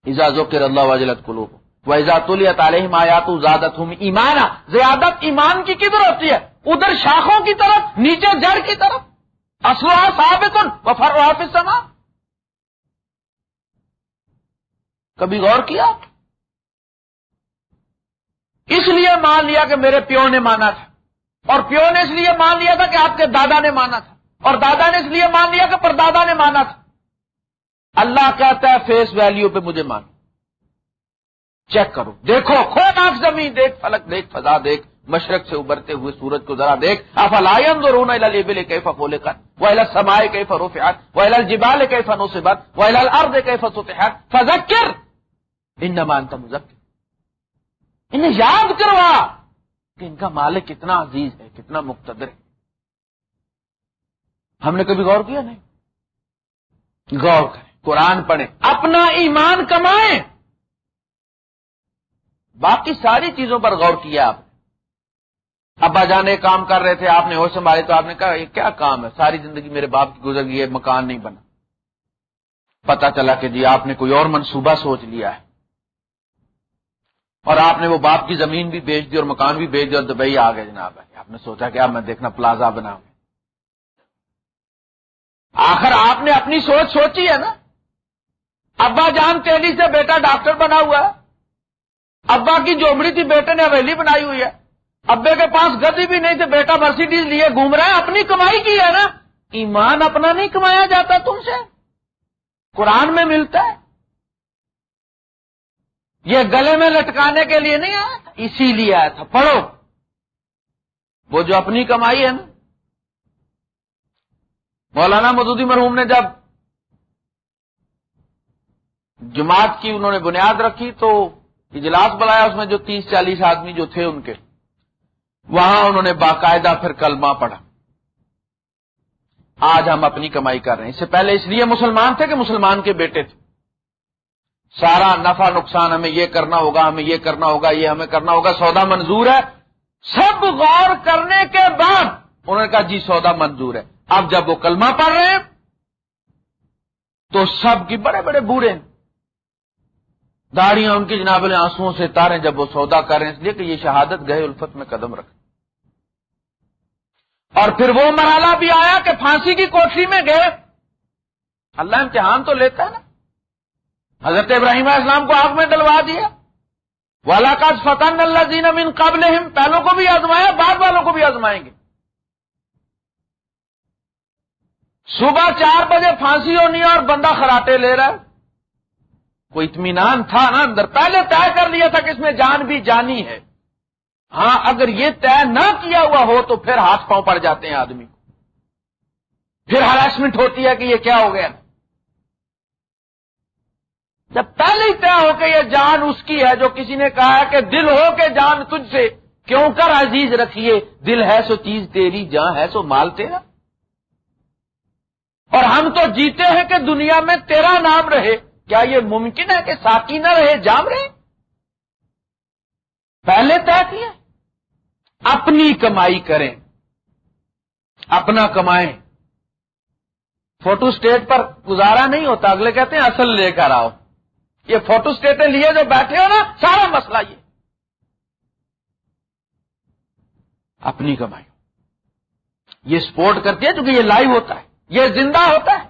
اجازو کے اللہ وجلت کلو وہ ایزاد علیہم آیات زادت ہم ایمانا زیادت ایمان کی کدھر ہوتی ہے؟ ادھر شاخوں کی طرف، نیچے جڑ کی طرف۔ اسلحہ صاحب وفر واپس سما کبھی غور کیا؟ اس لیے مان لیا کہ میرے پیو نے مانا تھا۔ اور پیو نے اس لیے مان لیا تھا کہ آپ کے دادا نے مانا تھا۔ اور دادا نے اس لیے مان لیا کہ پر دادا نے مانا تھا۔ اللہ کہتا ہے فیس ویلیو پہ مجھے مان چیک کرو۔ دیکھو کھو آنکھ زمین دیکھ، فلک دیکھ، فضا دیکھ، مشرق سے ابھرتے ہوئے سورج کو ذرا دیکھ۔ آپ الائن دو رونا بل کئی فولے کر وہ سمائے کئی فروفیات وہ اہل جبال کئی فنو سے بت وہ ارد کئی فصوفیات فذکر! ان مانتا مذکر۔ انہیں یاد کروا کہ ان کا مالک کتنا عزیز ہے، کتنا مقتدر ہے۔ ہم نے کبھی غور کیا نہیں؟ غور کریں، قرآن پڑھیں، اپنا ایمان کمائیں۔ باقی ساری چیزوں پر غور کیا آپ۔ ابا جانے کام کر رہے تھے، آپ نے ہوش سنبھالے تو آپ نے کہا، یہ کیا کام ہے؟ ساری زندگی میرے باپ کی گزر گئی ہے، مکان نہیں بنا۔ پتا چلا کہ جی آپ نے کوئی اور منصوبہ سوچ لیا ہے۔ اور آپ نے وہ باپ کی زمین بھی بیچ دی اور مکان بھی بیچ دیا اور دبئی آ گئے جناب۔ آپ نے سوچا کہ اب میں دیکھنا پلازا بناؤں۔ آخر آپ نے اپنی سوچ سوچی ہے نا؟ ابا جان تیلی سے بیٹا ڈاکٹر بنا ہوا ہے۔ ابا کی جوبڑی تھی، بیٹے نے حویلی بنائی ہوئی ہے۔ ابے کے پاس گدی بھی نہیں تھے بیٹا مرسیڈیز لیے گھوم رہا ہے، اپنی کمائی کی ہے نا۔ ایمان اپنا نہیں کمایا جاتا تم سے۔ قرآن میں ملتا ہے۔ یہ گلے میں لٹکانے کے لیے نہیں آیا تھا، اسی لیے آیا تھا۔ پڑھو۔ وہ جو اپنی کمائی ہے نا۔ مولانا مدودی مرحوم نے جب جماعت کی انہوں نے بنیاد رکھی تو اجلاس بلایا اس میں جو تیس چالیس آدمی جو تھے ان کے، وہاں انہوں نے باقاعدہ پھر کلمہ پڑھا۔ آج ہم اپنی کمائی کر رہے ہیں۔ اس سے پہلے اس لیے مسلمان تھے کہ مسلمان کے بیٹے تھے۔ سارا نفع نقصان ہمیں یہ کرنا ہوگا، ہمیں یہ کرنا ہوگا، یہ ہمیں کرنا ہوگا، سودا منظور ہے۔ سب غور کرنے کے بعد انہوں نے کہا جی سودا منظور ہے۔ اب جب وہ کلمہ پڑھ رہے ہیں تو سب کی بڑے بڑے بوڑھے ہیں۔ داڑیاں ان کی جناب آنسو سے تارے جب وہ سودا کر رہے ہیں، اس لیے کہ یہ شہادت گئے الفت میں قدم رکھ اور پھر وہ مرحلہ بھی آیا کہ پھانسی کی کوٹری میں گئے۔ اللہ امتحان تو لیتا ہے نا۔ حضرت ابراہیم علیہ السلام کو آگ میں ڈلوا دیا۔ والا کا فتح اللہ زین امین قابل پہلوں کو بھی آزمایا، بعد والوں کو بھی آزمائیں گے۔ صبح چار بجے پھانسی ہونی ہے اور بندہ خراٹے لے رہا ہے۔ کوئی اطمینان تھا نا اندر، پہلے طے کر لیا تھا کہ اس میں جان بھی جانی ہے۔ ہاں اگر یہ طے نہ کیا ہوا ہو تو پھر ہاتھ پاؤں پڑ جاتے ہیں آدمی۔ کو پھر ہراسمنٹ ہوتی ہے کہ یہ کیا ہو گیا۔ جب پہلے ہی طے ہو کہ یہ جان اس کی ہے جو کسی نے کہا ہے کہ دل ہو کہ جان تجھ سے، کیوں کر عزیز رکھیے؟ دل ہے سو چیز تیری، جان ہے سو مال تیرا۔ اور ہم تو جیتے ہیں کہ دنیا میں تیرا نام رہے۔ کیا یہ ممکن ہے کہ ساتھی نہ رہے جام رہے؟ پہلے طے کیا اپنی کمائی کریں۔ اپنا کمائیں۔ فوٹو اسٹیٹ پر گزارا نہیں ہوتا۔ اگلے کہتے ہیں، اصل لے کر آؤ۔ یہ فوٹو اسٹیٹیں لیے جو بیٹھے ہو نا، سارا مسئلہ یہ۔ اپنی کمائی۔ یہ سپورٹ کرتی ہے کیونکہ یہ لائیو ہوتا ہے۔ یہ زندہ ہوتا ہے۔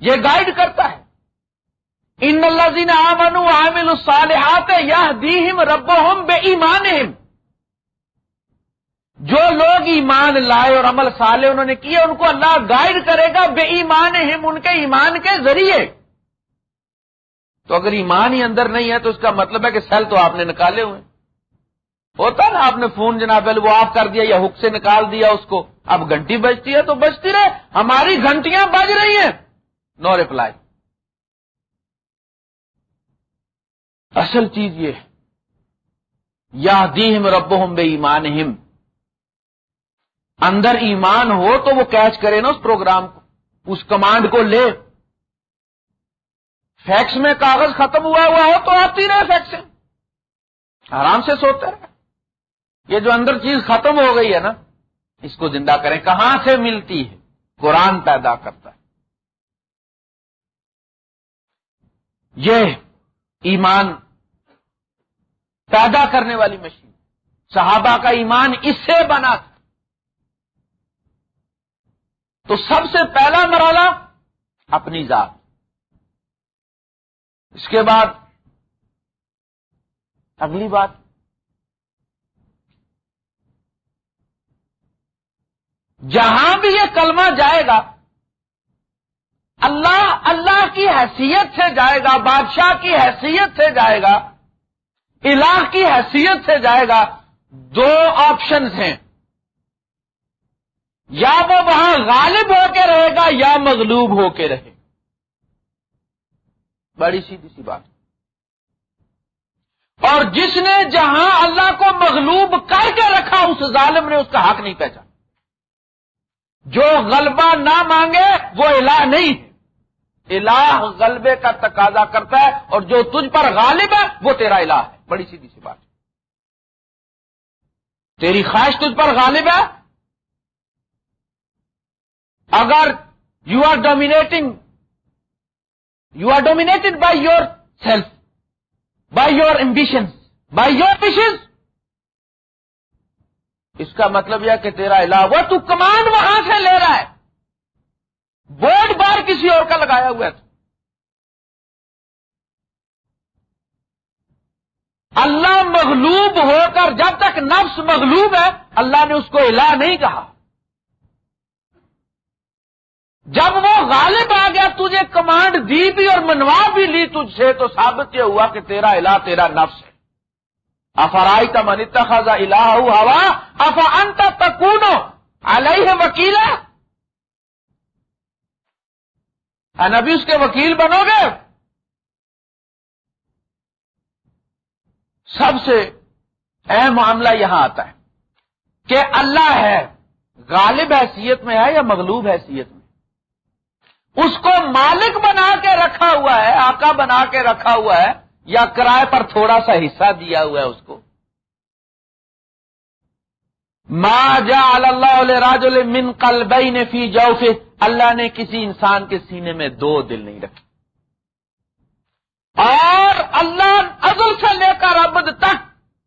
یہ گائیڈ کرتا ہے۔ ان اللہ زین آمن عامل الصالحات یا دیم رب بے ایمان جو لوگ ایمان لائے اور عمل صالح انہوں نے کیے، ان کو اللہ گائیڈ کرے گا بے ایمان ان کے ایمان کے ذریعے۔ تو اگر ایمان ہی اندر نہیں ہے، تو اس کا مطلب ہے کہ سیل تو آپ نے نکالے ہوئے۔ ہوتا نا، آپ نے فون جناب وہ آف کر دیا یا حک سے نکال دیا اس کو۔ اب گھنٹی بجتی ہے تو بجتی رہے۔ ہماری گھنٹیاں بج رہی ہیں۔ No reply. اصل چیز یہ یا دیم رب بے ایمان اندر ایمان ہو تو وہ کیچ کرے نا اس پروگرام کو، اس کمانڈ کو لے۔ فیکس میں کاغذ ختم ہوا ہوا ہو تو آتی رہے فیکس۔ آرام سے سوتے رہے۔ یہ جو اندر چیز ختم ہو گئی ہے نا، اس کو زندہ کریں۔ کہاں سے ملتی ہے؟ قرآن پیدا کرتا ہے۔ یہ ایمان پیدا کرنے والی مشین۔ صحابہ کا ایمان اس سے بنا تھا۔ تو سب سے پہلا مرحلہ اپنی ذات۔ اس کے بعد اگلی بات۔ جہاں بھی یہ کلمہ جائے گا اللہ اللہ کی حیثیت سے جائے گا، بادشاہ کی حیثیت سے جائے گا، الہ کی حیثیت سے جائے گا، دو آپشنز ہیں۔ یا وہ وہاں غالب ہو کے رہے گا یا مغلوب ہو کے رہے۔ بڑی سیدھی سی بات۔ اور جس نے جہاں اللہ کو مغلوب کر کے رکھا، اس ظالم نے اس کا حق نہیں پہچانا۔ جو غلبہ نہ مانگے، وہ الہ نہیں ہے۔ الہ غلبے کا تقاضا کرتا ہے اور جو تجھ پر غالب ہے، وہ تیرا الہ ہے۔ بڑی سیدھی سی بات۔ تیری خواہش تجھ پر غالب ہے۔ اگر you are dominating you are dominated by your self by your ambition by your wishes اس کا مطلب یہ کہ تیرا علاوہ تو کمانڈ وہاں سے لے رہا ہے۔ بورڈ بار کسی اور کا لگایا ہوا ہے اللہ مغلوب ہو کر جب تک نفس مغلوب ہے، اللہ نے اس کو الہ نہیں کہا۔ جب وہ غالب آ گیا، تجھے کمانڈ دی بھی اور منوا بھی لی، تجھ سے تو ثابت یہ ہوا کہ تیرا الہ تیرا نفس ہے۔ افرائی تمن خزا الہ ہوا افا انت تکون علیہ وکیل نبی اس کے وکیل بنو گے؟ سب سے اہم معاملہ یہاں آتا ہے کہ اللہ ہے، غالب حیثیت میں ہے یا مغلوب حیثیت میں؟ اس کو مالک بنا کے رکھا ہوا ہے، آقا بنا کے رکھا ہوا ہے، یا کرائے پر تھوڑا سا حصہ دیا ہوا ہے اس کو؟ ما جا اللہ راج من قلبین نے فی جاؤ اللہ نے کسی انسان کے سینے میں دو دل نہیں رکھے۔ اور اللہ ازل سے لے کر ابد تک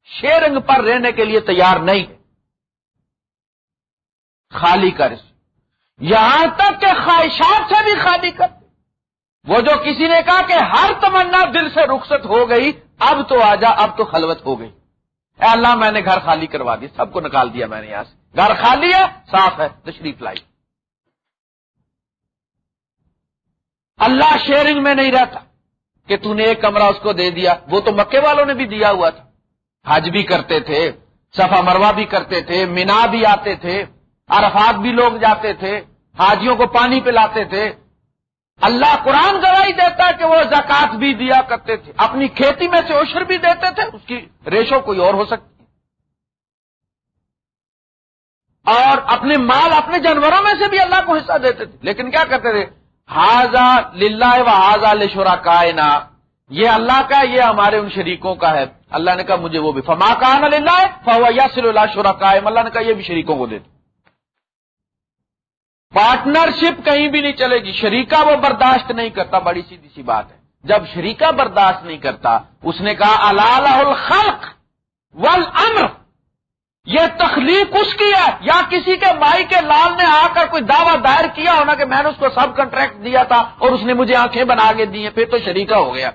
شیرنگ پر رہنے کے لیے تیار نہیں۔ ہے خالی کر یہاں تک کہ خواہشات سے بھی خالی کر۔ وہ جو کسی نے کہا کہ ہر تمنا دل سے رخصت ہو گئی، اب تو آ جا، اب تو خلوت ہو گئی۔ اے اللہ، میں نے گھر خالی کروا دی سب کو نکال دیا میں نے یہاں سے۔ گھر خالی ہے، صاف ہے، تشریف لائی اللہ شیئرنگ میں نہیں رہتا کہ تو نے ایک کمرہ اس کو دے دیا، وہ تو مکے والوں نے بھی دیا ہوا تھا۔ حج بھی کرتے تھے، صفا مروا بھی کرتے تھے، مینا بھی آتے تھے، عرفات بھی لوگ جاتے تھے، حاجیوں کو پانی پلاتے تھے۔ اللہ قرآن گواہی دیتا ہے کہ وہ زکات بھی دیا کرتے تھے۔ اپنی کھیتی میں سے اوشر بھی دیتے تھے، اس کی ریشو کوئی اور ہو سکتی۔ اور اپنے مال اپنے جانوروں میں سے بھی اللہ کو حصہ دیتے تھے۔ لیکن کیا کرتے تھے؟ ہاضا للہ و ہاضا لشورا کائنا۔ یہ اللہ کا یہ ہمارے ان شریکوں کا ہے۔ اللہ نے کہا، مجھے وہ بھی۔ فما کا للہ فوا یاسر اللہ شورا قائم۔ اللہ نے کہا، یہ بھی شریکوں کو دیتے پارٹنرشپ کہیں بھی نہیں چلے گی۔ شریکہ وہ برداشت نہیں کرتا، بڑی سیدھی سی بات ہے۔ جب شریکہ برداشت نہیں کرتا، اس نے کہا اللہ الخلق والامر۔ یہ تخلیق اس کی ہے، یا کسی کے مائی کے لال نے آ کر کوئی دعویٰ دائر کیا ہونا کہ میں نے اس کو سب کنٹریکٹ دیا تھا اور اس نے مجھے آنکھیں بنا کے دی ہیں، پھر تو شریکہ ہو گیا۔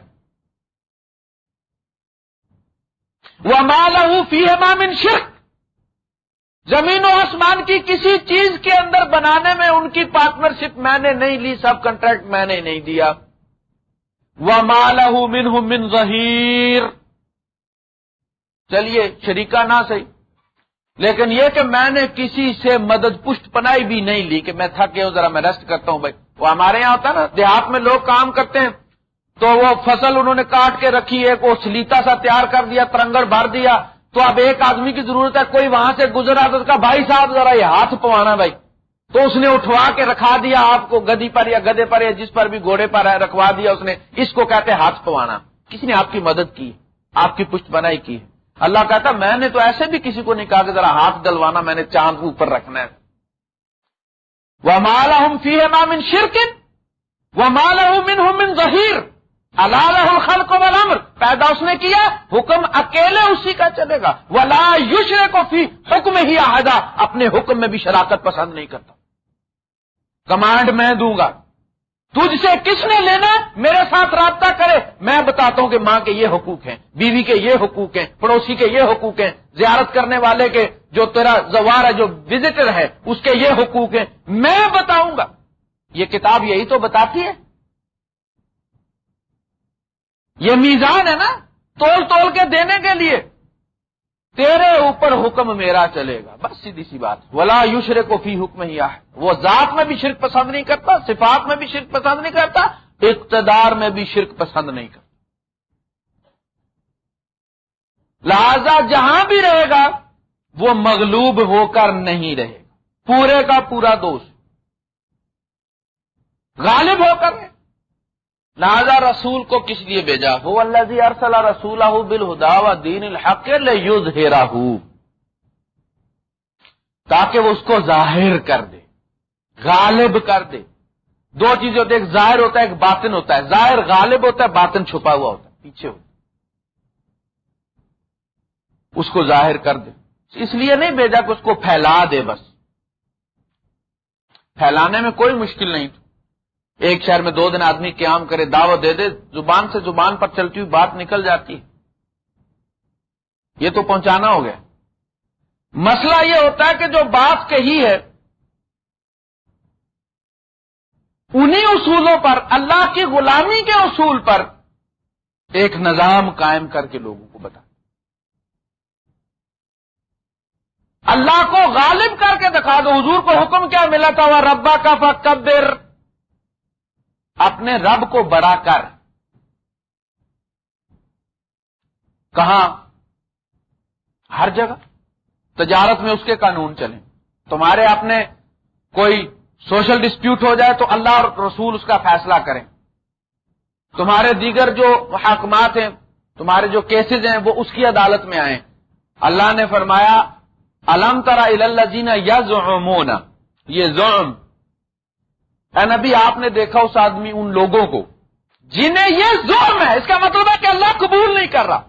وہ مالا فی مامن شرک زمین و آسمان کی کسی چیز کے اندر بنانے میں ان کی پارٹنرشپ میں نے نہیں لی، سب کنٹریکٹ میں نے نہیں دیا۔ وہ مالہ من من ظہیر چلیے، شریکہ نہ صحیح۔ لیکن یہ کہ میں نے کسی سے مدد پشت پنائی بھی نہیں لی کہ میں تھک گیا ہوں، ذرا میں ریسٹ کرتا ہوں بھائی۔ وہ ہمارے یہاں ہوتا نا، دیہات میں لوگ کام کرتے ہیں، تو وہ فصل انہوں نے کاٹ کے رکھی ہے کو سلیتا سا تیار کر دیا، ترنگڑ بھر دیا۔ تو اب ایک آدمی کی ضرورت ہے، کوئی وہاں سے گزرا تو اس کا بھائی صاحب ذرا یہ ہاتھ پوانا بھائی۔ تو اس نے اٹھوا کے رکھا دیا آپ کو، گدی پر یا گدے پر یا جس پر بھی گھوڑے پر ہے، رکھوا دیا اس نے۔ اس کو کہتے ہاتھ پوانا۔ کسی نے آپ کی مدد کی؟ آپ کی پشت بنائی کی۔ اللہ کہتا میں نے تو ایسے بھی کسی کو نہیں کہا کہ ذرا ہاتھ ڈلوانا میں نے چاند اوپر رکھنا ہے۔ وہ مالا ہوں فی ہے مامن شرکن وہ مالا ہوں من ظہیر اللہ الخل کو پیدا اس نے کیا، حکم اکیلے اسی کا چلے گا۔ ولا یوشرے کو فی حکم ہی عہدہ اپنے حکم میں بھی شراکت پسند نہیں کرتا۔ کمانڈ میں دوں گا۔ تجھ سے کس نے لینا؟ میرے ساتھ رابطہ کرے۔ میں بتاتا ہوں کہ ماں کے یہ حقوق ہیں، بیوی کے یہ حقوق ہیں، پڑوسی کے یہ حقوق ہیں، زیارت کرنے والے کے جو تیرا زوار ہے، جو وزٹر ہے، اس کے یہ حقوق ہیں۔ میں بتاؤں گا۔ یہ کتاب یہی تو بتاتی ہے۔ یہ میزان ہے نا، تول تول کے دینے کے لیے۔ تیرے اوپر حکم میرا چلے گا بس سیدھی سی بات ولا یوشر کو فی حکم ہی ہے وہ ذات میں بھی شرک پسند نہیں کرتا صفات میں بھی شرک پسند نہیں کرتا اقتدار میں بھی شرک پسند نہیں کرتا لہذا جہاں بھی رہے گا وہ مغلوب ہو کر نہیں رہے گا پورے کا پورا دوست غالب ہو کر رہے لہذا رسول کو کس لیے بھیجا؟ ہو اللہ جی ارسل رسول بل ہدا دین الحق تاکہ وہ اس کو ظاہر کر دے، غالب کر دے۔ دو چیزیں ہوتی ہیں، ایک ظاہر ہوتا ہے، ایک باطن ہوتا ہے۔ ظاہر غالب ہوتا ہے، باطن چھپا ہوا ہوتا ہے، پیچھے ہوتا اس کو ظاہر کر دے۔ اس لیے نہیں بھیجا کہ اس کو پھیلا دے بس۔ پھیلانے میں کوئی مشکل نہیں تھی ایک شہر میں دو دن آدمی قیام کرے، دعوت دے دے، زبان سے زبان پر چلتی ہوئی بات نکل جاتی ہے۔ یہ تو پہنچانا ہو گیا۔ مسئلہ یہ ہوتا ہے کہ جو بات کہی ہے، انہی اصولوں پر، اللہ کی غلامی کے اصول پر ایک نظام قائم کر کے لوگوں کو بتا۔ اللہ کو غالب کر کے دکھا دو۔ حضور کو حکم کیا ملا تھا وہ ربا کا فکبر۔ اپنے رب کو بڑا کر۔ کہاں؟ ہر جگہ۔ تجارت میں اس کے قانون چلیں۔ تمہارے اپنے کوئی سوشل ڈسپیوٹ ہو جائے تو اللہ اور رسول اس کا فیصلہ کریں۔ تمہارے دیگر جو محاکمات ہیں، تمہارے جو کیسز ہیں، وہ اس کی عدالت میں آئیں۔ اللہ نے فرمایا علم ترا اللہ جینا یا یہ زوم اے نبی، آپ نے دیکھا اس آدمی ان لوگوں کو جنہیں یہ زوم ہے۔ اس کا مطلب ہے کہ اللہ قبول نہیں کر رہا۔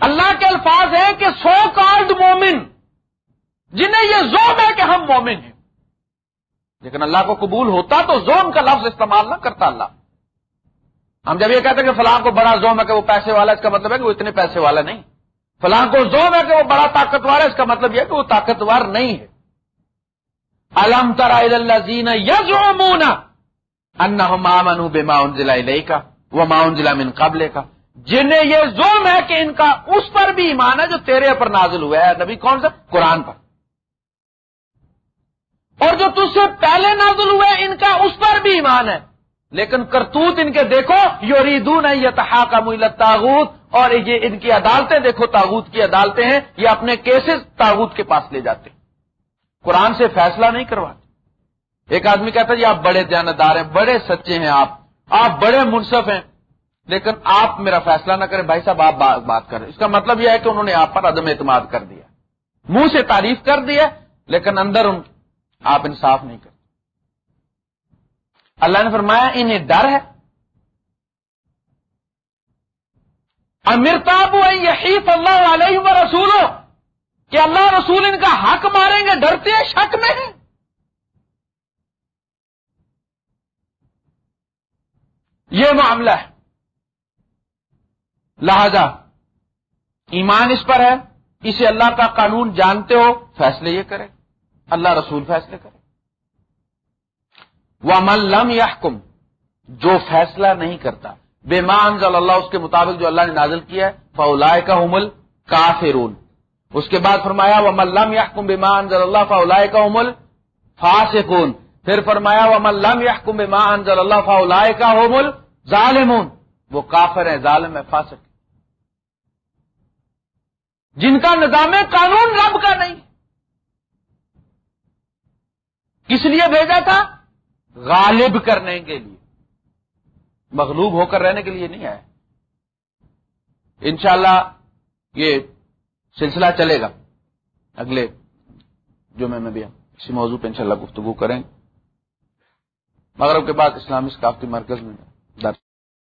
اللہ کے الفاظ ہیں کہ سو کارڈ مومن، جنہیں یہ زوم ہے کہ ہم مومن ہیں۔ لیکن اللہ کو قبول ہوتا تو زوم کا لفظ استعمال نہ کرتا اللہ۔ ہم جب یہ کہتے ہیں کہ فلاں کو بڑا زوم ہے کہ وہ پیسے والا، اس کا مطلب ہے کہ وہ اتنے پیسے والا نہیں۔ فلاں کو زوم ہے کہ وہ بڑا طاقتور ہے، اس کا مطلب یہ کہ وہ طاقتور نہیں ہے۔ الم ترا اللہ زین یز مونا ان بے ماؤن ضلع کا وہ ماؤن ضلع من قبل کا جنہیں یہ زوم ہے کہ ان کا اس پر بھی ایمان ہے جو تیرے پر نازل ہوا ہے۔ نبی کون سا؟ قرآن پر۔ اور جو تج سے پہلے نازل ہوئے ان کا اس پر بھی ایمان ہے۔ لیکن کرتوت ان کے دیکھو یوریدون یہ کا ملت تاغوت اور یہ ان کی عدالتیں دیکھو تاغوت کی عدالتیں ہیں، یہ اپنے کیسز تاغوت کے پاس لے جاتے ہیں۔ قرآن سے فیصلہ نہیں کرواتے۔ ایک آدمی کہتا ہے جی آپ بڑے دیانتدار ہیں، بڑے سچے ہیں آپ۔ آپ بڑے منصف ہیں۔ لیکن آپ میرا فیصلہ نہ کریں۔ بھائی صاحب، آپ بات کریں اس کا مطلب یہ ہے کہ انہوں نے آپ پر عدم اعتماد کر دیا۔ منہ سے تعریف کر دیا لیکن اندر ان، آپ انصاف نہیں کرتے۔ اللہ نے فرمایا، انہیں ڈر ہے۔ امرتاب یحیف اللہ علیہ رسولوں کہ اللہ رسول ان کا حق ماریں گے، ڈرتے ہیں، شک میں ہیں۔ یہ معاملہ ہے۔ لہذا، ایمان اس پر ہے، اسے اللہ کا قانون جانتے ہو، فیصلے یہ کرے اللہ رسول فیصلے کرے وہ لم یا جو فیصلہ نہیں کرتا۔ بے مان اللہ اس کے مطابق جو اللہ نے نازل کیا ہے فولا کا حمل کافرون اس کے بعد فرمایا وہ ملم یحکم بیمان ضل اللہ فولا کا حمل فاسقون پھر فرمایا وہ ملم یحکم بیمان ضل اللہ فولا کا حمل ظالمون وہ کافر ہیں، ظالم ہے فاسق جن کا نظام قانون رب کا نہیں۔ کس لیے بھیجا تھا؟ غالب کرنے کے لیے۔ مغلوب ہو کر رہنے کے لیے نہیں آیا انشاءاللہ یہ سلسلہ چلے گا۔ اگلے جو میں بھی اسی موضوع پہ انشاءاللہ گفتگو کریں۔ مغرب کے بعد اسلامی ثقافتی مرکز میں۔ درج